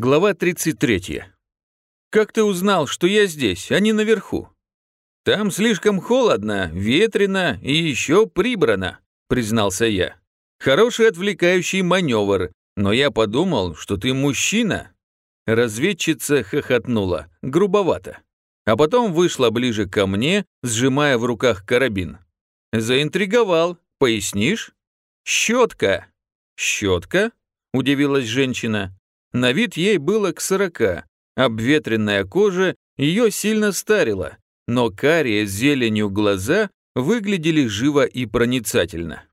Глава 33. «Как ты узнал, что я здесь, а не наверху?» «Там слишком холодно, ветрено и еще прибрано», — признался я. «Хороший отвлекающий маневр, но я подумал, что ты мужчина». Разведчица хохотнула, грубовато. А потом вышла ближе ко мне, сжимая в руках карабин. «Заинтриговал. Пояснишь?» «Щетка». «Щетка?» — удивилась женщина. На вид ей было к сорока. Обветренная кожа ее сильно старила, но карие с зеленью глаза выглядели живо и проницательно.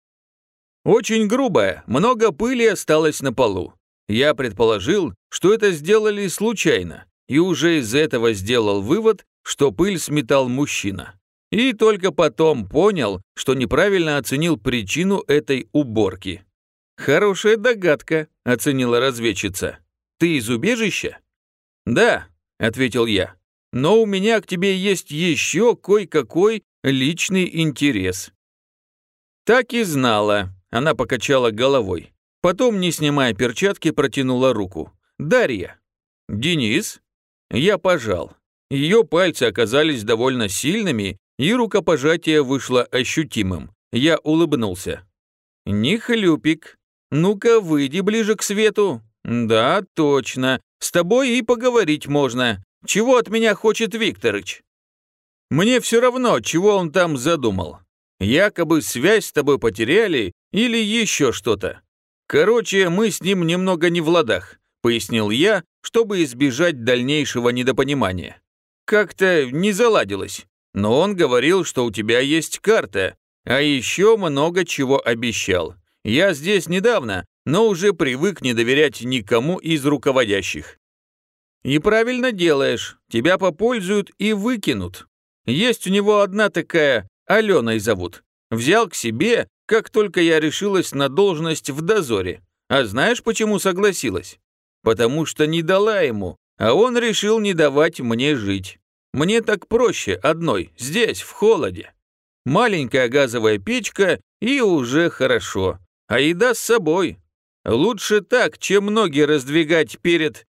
Очень грубая, много пыли осталось на полу. Я предположил, что это сделали случайно, и уже из этого сделал вывод, что пыль сметал мужчина. И только потом понял, что неправильно оценил причину этой уборки. «Хорошая догадка», — оценила разведчица. Ты из убежища?» «Да», — ответил я. «Но у меня к тебе есть еще кое-какой личный интерес». Так и знала. Она покачала головой. Потом, не снимая перчатки, протянула руку. «Дарья». «Денис?» Я пожал. Ее пальцы оказались довольно сильными, и рукопожатие вышло ощутимым. Я улыбнулся. «Не хлюпик. Ну-ка, выйди ближе к свету. «Да, точно. С тобой и поговорить можно. Чего от меня хочет Викторыч?» «Мне все равно, чего он там задумал. Якобы связь с тобой потеряли или еще что-то. Короче, мы с ним немного не в ладах», — пояснил я, чтобы избежать дальнейшего недопонимания. «Как-то не заладилось. Но он говорил, что у тебя есть карта, а еще много чего обещал. Я здесь недавно, но уже привык не доверять никому из руководящих. И правильно делаешь, тебя попользуют и выкинут. Есть у него одна такая, Аленой зовут. Взял к себе, как только я решилась на должность в дозоре. А знаешь, почему согласилась? Потому что не дала ему, а он решил не давать мне жить. Мне так проще одной, здесь, в холоде. Маленькая газовая печка и уже хорошо. А еда с собой, Лучше так, чем ноги раздвигать перед...»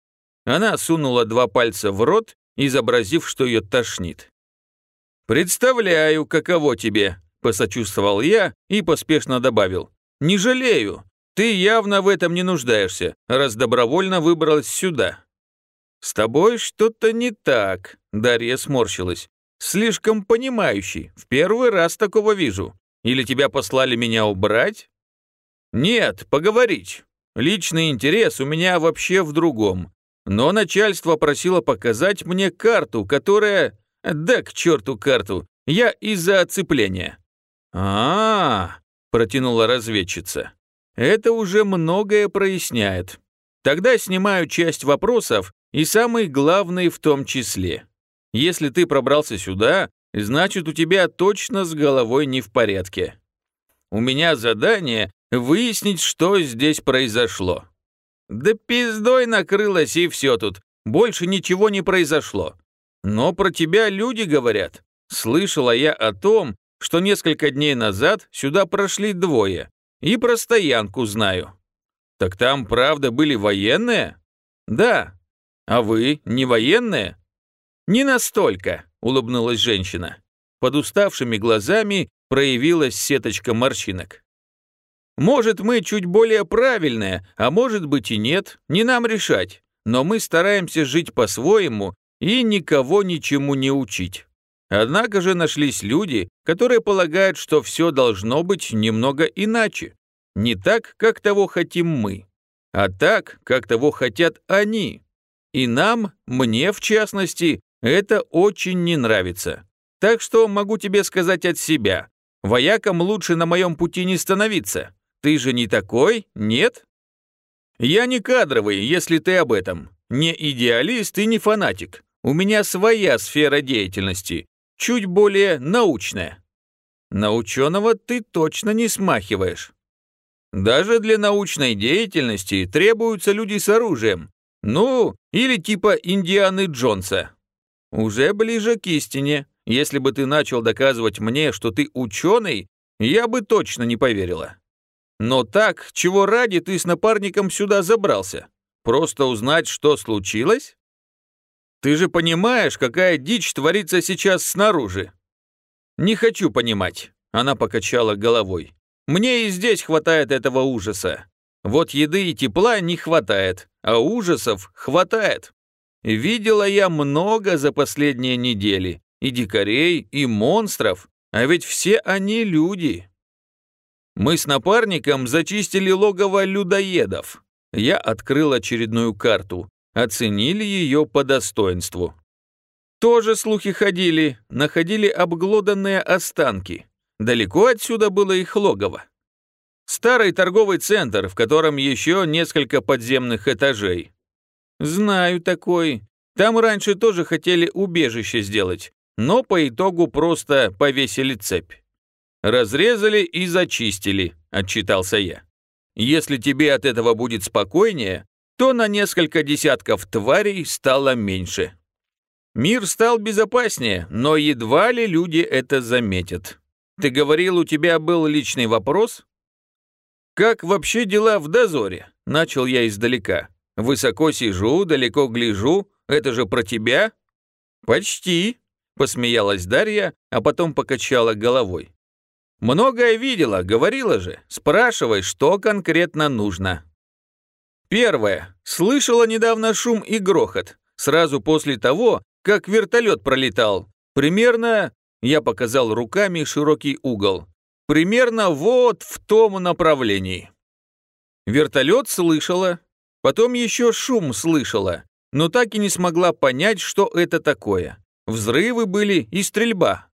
Она сунула два пальца в рот, изобразив, что ее тошнит. «Представляю, каково тебе», – посочувствовал я и поспешно добавил. «Не жалею. Ты явно в этом не нуждаешься, раз добровольно выбралась сюда». «С тобой что-то не так», – Дарья сморщилась. «Слишком понимающий. В первый раз такого вижу. Или тебя послали меня убрать?» «Нет, поговорить. Личный интерес у меня вообще в другом. Но начальство просило показать мне карту, которая... Да к черту карту, я из-за оцепления». А, -а, а протянула разведчица. «Это уже многое проясняет. Тогда снимаю часть вопросов и самый главный в том числе. Если ты пробрался сюда, значит, у тебя точно с головой не в порядке. У меня задание выяснить, что здесь произошло. Да пиздой накрылось и все тут, больше ничего не произошло. Но про тебя люди говорят. Слышала я о том, что несколько дней назад сюда прошли двое, и про стоянку знаю. Так там правда были военные? Да. А вы не военные? Не настолько, улыбнулась женщина. Под уставшими глазами проявилась сеточка морщинок. Может, мы чуть более правильные, а может быть и нет, не нам решать. Но мы стараемся жить по-своему и никого ничему не учить. Однако же нашлись люди, которые полагают, что все должно быть немного иначе. Не так, как того хотим мы, а так, как того хотят они. И нам, мне в частности, это очень не нравится. Так что могу тебе сказать от себя, воякам лучше на моем пути не становиться. Ты же не такой, нет? Я не кадровый, если ты об этом. Не идеалист и не фанатик. У меня своя сфера деятельности, чуть более научная. На ученого ты точно не смахиваешь. Даже для научной деятельности требуются люди с оружием. Ну, или типа Индианы Джонса. Уже ближе к истине. Если бы ты начал доказывать мне, что ты ученый, я бы точно не поверила. Но так, чего ради ты с напарником сюда забрался? Просто узнать, что случилось? Ты же понимаешь, какая дичь творится сейчас снаружи. Не хочу понимать. Она покачала головой. Мне и здесь хватает этого ужаса. Вот еды и тепла не хватает, а ужасов хватает. Видела я много за последние недели. И дикарей, и монстров. А ведь все они люди. Мы с напарником зачистили логово людоедов. Я открыл очередную карту. Оценили ее по достоинству. Тоже слухи ходили, находили обглоданные останки. Далеко отсюда было их логово. Старый торговый центр, в котором еще несколько подземных этажей. Знаю такой. Там раньше тоже хотели убежище сделать, но по итогу просто повесили цепь. Разрезали и зачистили, отчитался я. Если тебе от этого будет спокойнее, то на несколько десятков тварей стало меньше. Мир стал безопаснее, но едва ли люди это заметят. Ты говорил, у тебя был личный вопрос? Как вообще дела в дозоре? Начал я издалека. Высоко сижу, далеко гляжу. Это же про тебя? Почти, посмеялась Дарья, а потом покачала головой. Многое видела, говорила же. Спрашивай, что конкретно нужно. Первое. Слышала недавно шум и грохот. Сразу после того, как вертолет пролетал. Примерно, я показал руками широкий угол. Примерно вот в том направлении. Вертолет слышала, потом еще шум слышала, но так и не смогла понять, что это такое. Взрывы были и стрельба.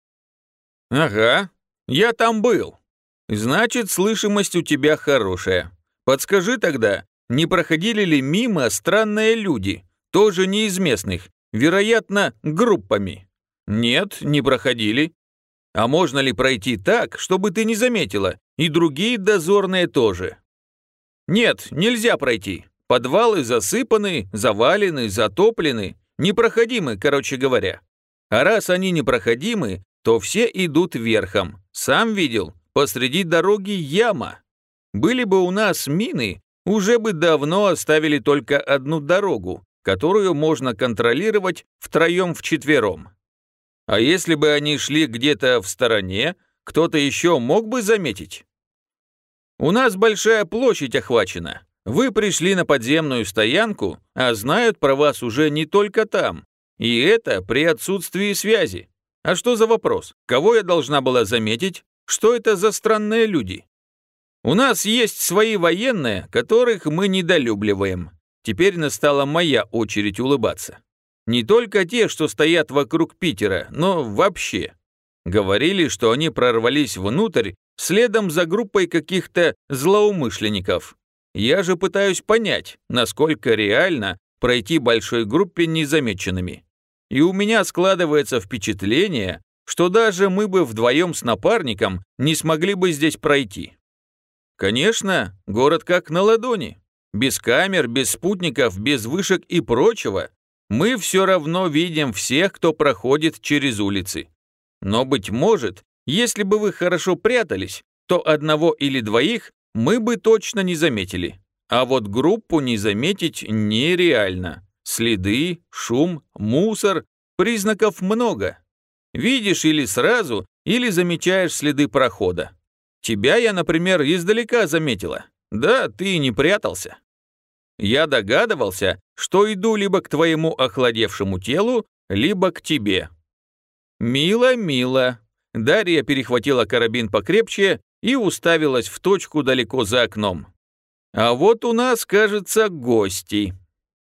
Ага, я там был. Значит, слышимость у тебя хорошая. Подскажи тогда, не проходили ли мимо странные люди, тоже не из местных, вероятно, группами? Нет, не проходили. А можно ли пройти так, чтобы ты не заметила, и другие дозорные тоже? Нет, нельзя пройти. Подвалы засыпаны, завалены, затоплены, непроходимы, короче говоря. А раз они непроходимы, то все идут верхом. Сам видел, посреди дороги яма. Были бы у нас мины, уже бы давно оставили только одну дорогу, которую можно контролировать втроем-вчетвером. А если бы они шли где-то в стороне, кто-то еще мог бы заметить? У нас большая площадь охвачена. Вы пришли на подземную стоянку, а знают про вас уже не только там. И это при отсутствии связи. А что за вопрос? Кого я должна была заметить? Что это за странные люди? У нас есть свои военные, которых мы недолюбливаем. Теперь настала моя очередь улыбаться. Не только те, что стоят вокруг Питера, но вообще. Говорили, что они прорвались внутрь следом за группой каких-то злоумышленников. Я же пытаюсь понять, насколько реально пройти большой группе незамеченными. И у меня складывается впечатление, что даже мы бы вдвоем с напарником не смогли бы здесь пройти. Конечно, город как на ладони. Без камер, без спутников, без вышек и прочего. Мы все равно видим всех, кто проходит через улицы. Но, быть может, если бы вы хорошо прятались, то одного или двоих мы бы точно не заметили. А вот группу не заметить нереально. Следы, шум, мусор, признаков много. Видишь или сразу, или замечаешь следы прохода. Тебя я, например, издалека заметила. Да, ты не прятался. Я догадывался, что иду либо к твоему охладевшему телу, либо к тебе. Мило, мило. Дарья перехватила карабин покрепче и уставилась в точку далеко за окном. А вот у нас, кажется, гости.